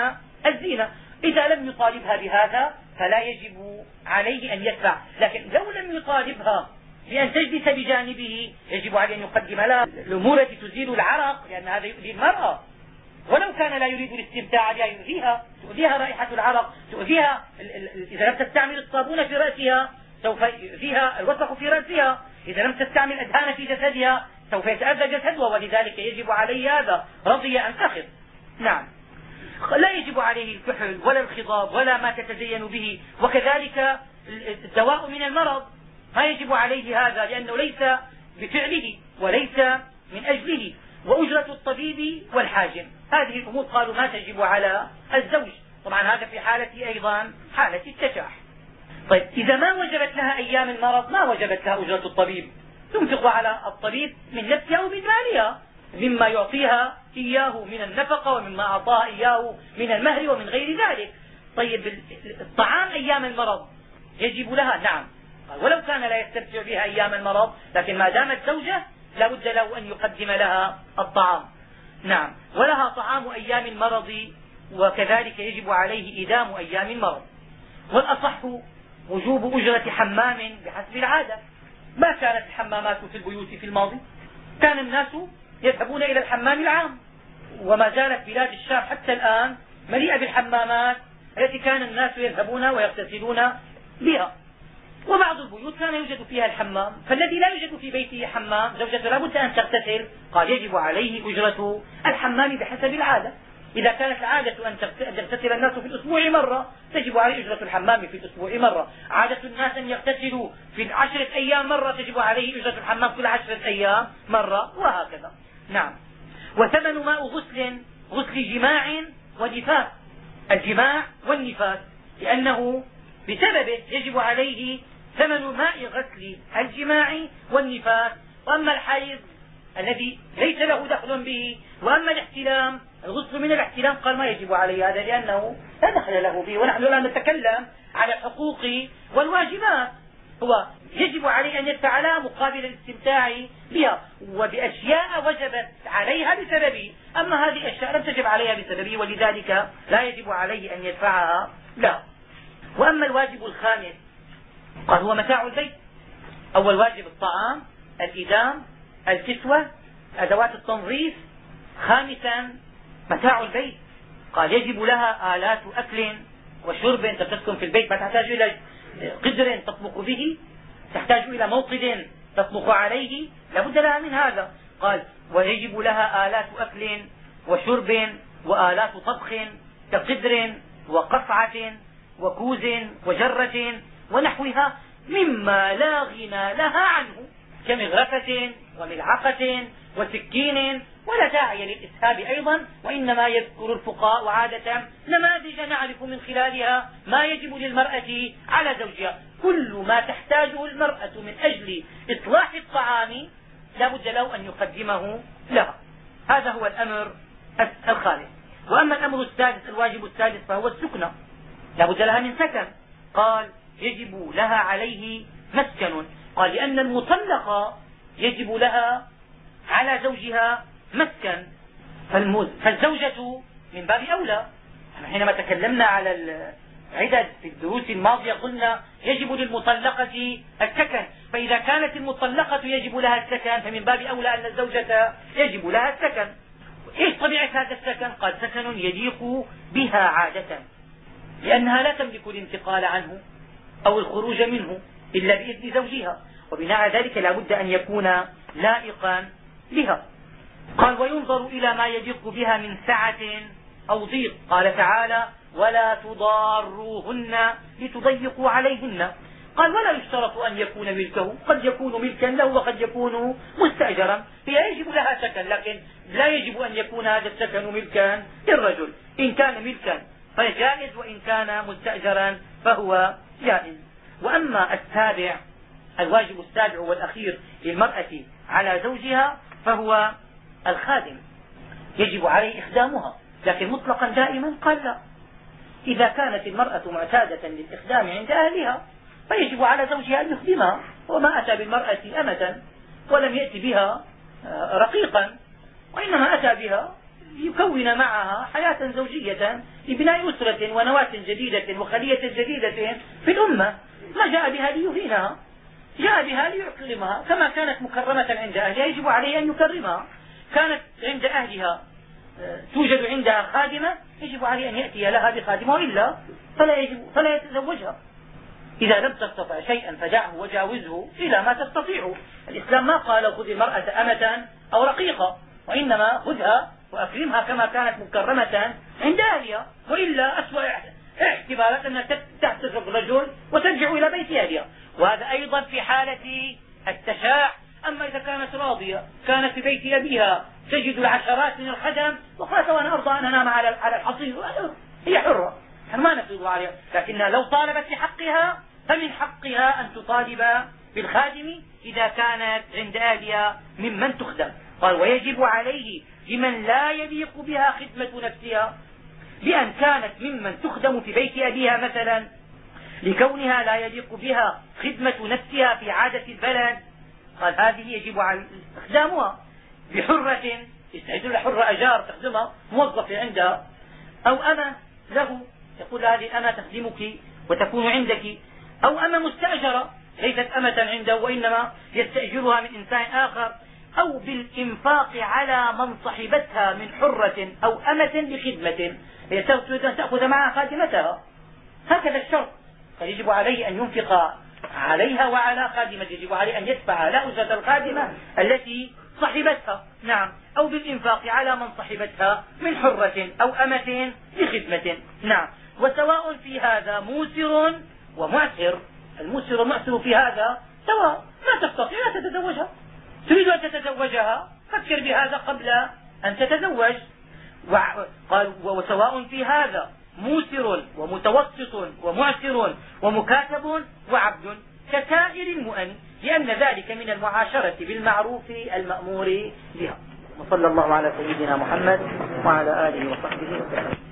الزينة. إذا لم يطالبها بهذا فلا يجب عليه أن يدفع لكن لو لم يطالبها بأن تجلس بجانبه يجب عليه أن يقدم لها الأمور التي تزيل العرق لأن هذا يؤذي المرأة. ولو كان لا يريد الاستمتاع بها يؤذيها. تؤذيها رائحة العرق. تؤذيها إذا لم تستعمل الصابون في رأسها سوف يؤذيها الوسخ في رأسها. إذا لم تستعمل أدهان في جسدها سوف يتأذى جسدها ولذلك يجب عليه هذا. رضي أن أخذ نعم. لا يجب عليه الكحل ولا الخضاب ولا ما تتزين به وكذلك الدواء من المرض. ما يجب عليه هذا لأنه ليس بفعله وليس من أجله. وأجرة الطبيب والحاجم هذه الأمور قالوا ما تجب على الزوج. طبعا هذا في حالة أيضا حالة التشاح. طيب إذا ما وجبت لها أيام المرض ما وجبت لها أجرة الطبيب؟ تنفق على الطبيب من نفسها ومن مالها مما يعطيها إياه من النفقة ومما أعطاها إياه من المهر ومن غير ذلك. طيب الطعام أيام المرض يجب لها؟ نعم. ولو كان لا يستمتع بها أيام المرض لكن ما دامت زوجة لا بد له أن يقدم لها الطعام. نعم. ولها طعام أيام المرض وكذلك يجب عليه إدام أيام المرض. والأصح وجوب أجرة حمام بحسب العادة. ما كانت الحمامات في البيوت في الماضي؟ كان الناس يذهبون إلى الحمام العام. وما زالت بلاد الشام حتى الآن مليئة بالحمامات التي كان الناس يذهبون ويغتسلون بها. وبعض البيوت كان يوجد فيها الحمام. فالذي لا يوجد في بيته حمام زوجته لا بد أن تغتسل. قال يجب عليه أجرة الحمام بحسب العادة. إذا كانت العادة أن يغتسل الناس في الأسبوع مرة تجب عليه أجرة الحمام في الأسبوع مرة. عادة الناس أن يغتسلوا في عشرة أيام مرة تجب عليه أجرة الحمام كل عشرة أيام مرة وهكذا. نعم. وثمن ماء غسل غسل جماع ونفاس. الجماع والنفاس لأنه بسببه يجب عليه ثمن ماء غسل الجماع والنفاس. وأما الحيض الذي ليس له دخل به. وأما الاحتلام الغسل من الاحتلام قال ما يجب عليه هذا؟ لأنه لا دخل له به. ونحن الآن نتكلم على الحقوق والواجبات. هو يجب عليه أن يدفع لها مقابل الاستمتاع بها. وبأشياء وجبت عليها بسببه. أما هذه الأشياء لم تجب عليها بسببه. ولذلك لا يجب عليه أن يدفعها. لا. وأما الواجب الخامس قال هو متاع البيت. أول واجب الطعام الإدام الكسوة أدوات التنظيف. خامسا متاع البيت. قال يجب لها آلات أكل وشرب تسكن في البيت ما تحتاج إلى قدر تطبخ به تحتاج إلى موقد تطبخ عليه لابد لها من هذا. قال ويجب لها آلات أكل وشرب وآلات طبخ كقدر وقصعة وكوز وجرة ونحوها مما لا غنى لها عنه. كمغرفة وملعقة وسكين ولا داعي للإسهاب أيضا وإنما يذكر الفقهاء عادة نماذج نعرف من خلالها ما يجب للمرأة على زوجها. كل ما تحتاجه المرأة من أجل إصلاح الطعام لا بد له أن يقدمه لها. هذا هو الأمر الخامس وأما الأمر السادس الواجب السادس فهو السكنة لا بد لها من سكن. قال يجب لها عليه مسكن. قال لأن المطلقة يجب لها على زوجها مسكن فالزوجة من باب أولى. حينما تكلمنا على العدد في الدروس الماضية قلنا يجب للمطلقة السكن فإذا كانت المطلقة يجب لها السكن فمن باب أولى أن الزوجة يجب لها السكن. إيش طبيعة هذا السكن؟ قال سكن يليق بها عادة لأنها لا تملك الانتقال عنه أو الخروج منه إلا بإذن زوجها. وبناء ذلك لا بد أن يكون لائقا بها. قال وينظر إلى ما يليق بها من سعة أو ضيق. قال تعالى ولا تضاروهن لتضيقوا عليهن. قال ولا يشترط أن يكون ملكه. قد يكون ملكا له وقد يكون مستأجرا. هي يجب لها سكن لكن لا يجب أن يكون هذا السكن ملكا للرجل. إن كان ملكا فجائز وإن كان مستأجرا فهو جائز. وأما السابع الواجب السابع والأخير للمرأة على زوجها فهو الخادم. يجب عليه إخدامها لكن مطلقا دائما قال لا. إذا كانت المرأة معتادة للإخدام عند أهلها فيجب على زوجها أن يخدمها. وما أتى بالمرأة أمة ولم يأتي بها آه، رقيقا وإنما أتى بها ليكون معها حياة زوجية لبناء أسرة ونواة جديدة وخلية جديدة في الأمة. ما جاء بها ليهينها. جاء بها ليكرمها كما كانت مكرمة عند أهلها يجب عليه أن يكرمها. كانت عند أهلها آه، توجد عندها خادمة يجب عليه أن يأتي لها بخادمة وإلا فلا, يجب فلا يتزوجها. إذا لم تستطع شيئا فدعه وجاوزه إلى ما تستطيع. الإسلام ما قال خذ المرأة أمة أو رقيقة وإنما خذها وأكرمها كما كانت مكرمة عند أهلها وإلا أسوأ احتمالات أنها تحتسب الرجل وترجع إلى بيت أهلها. وهذا أيضا في حالة التشاع. أما إذا كانت راضية كانت في بيت أبيها تجد العشرات من الخدم وقالت وأنا أرضى أن أنام على الحصير. هي حرة. نحن ما نفرض عليها. لكنها لو طالبت بحقها فمن حقها أن تطالب بالخادم إذا كانت عند أهلها ممن تخدم. قال ويجب عليه لمن لا يليق بها خدمة نفسها بأن كانت ممن تخدم في بيت أبيها مثلا لكونها لا يليق بها خدمة نفسها في عادة البلد. قال هذه يجب على استخدامها بحرة يستعد لها حرة أجار تخدمها موظفة عندها. أو أما له يقول هذه أما تخدمك وتكون عندك. أو أما مستأجرة ليست أمة عنده وإنما يستأجرها من إنسان آخر. أو بالإنفاق على من صحبتها من حرة أو أمة بخدمة. هي تريد أن تأخذ معها خادمتها. هكذا الشرط. فيجب عليه أن ينفق عليها وعلى خادمة يجب عليه أن يدفع لا أجرة الخادمة التي صحبتها. نعم. أو بالإنفاق على من صحبتها من حرة أو أمة بخدمة. نعم. وسواء في هذا موسر ومعسر. الموسر والمعسر في هذا سواء. ما تستطيع لا تتزوجها. تريد أن تتزوجها فكر بهذا قبل أن تتزوج. وسواء في هذا موسر ومتوسط ومعسر ومكاتب وعبد كسائر المؤن لأن ذلك من المعاشرة بالمعروف المأمور بها. وصلى الله على سيدنا محمد وعلى آله وصحبه وسلم.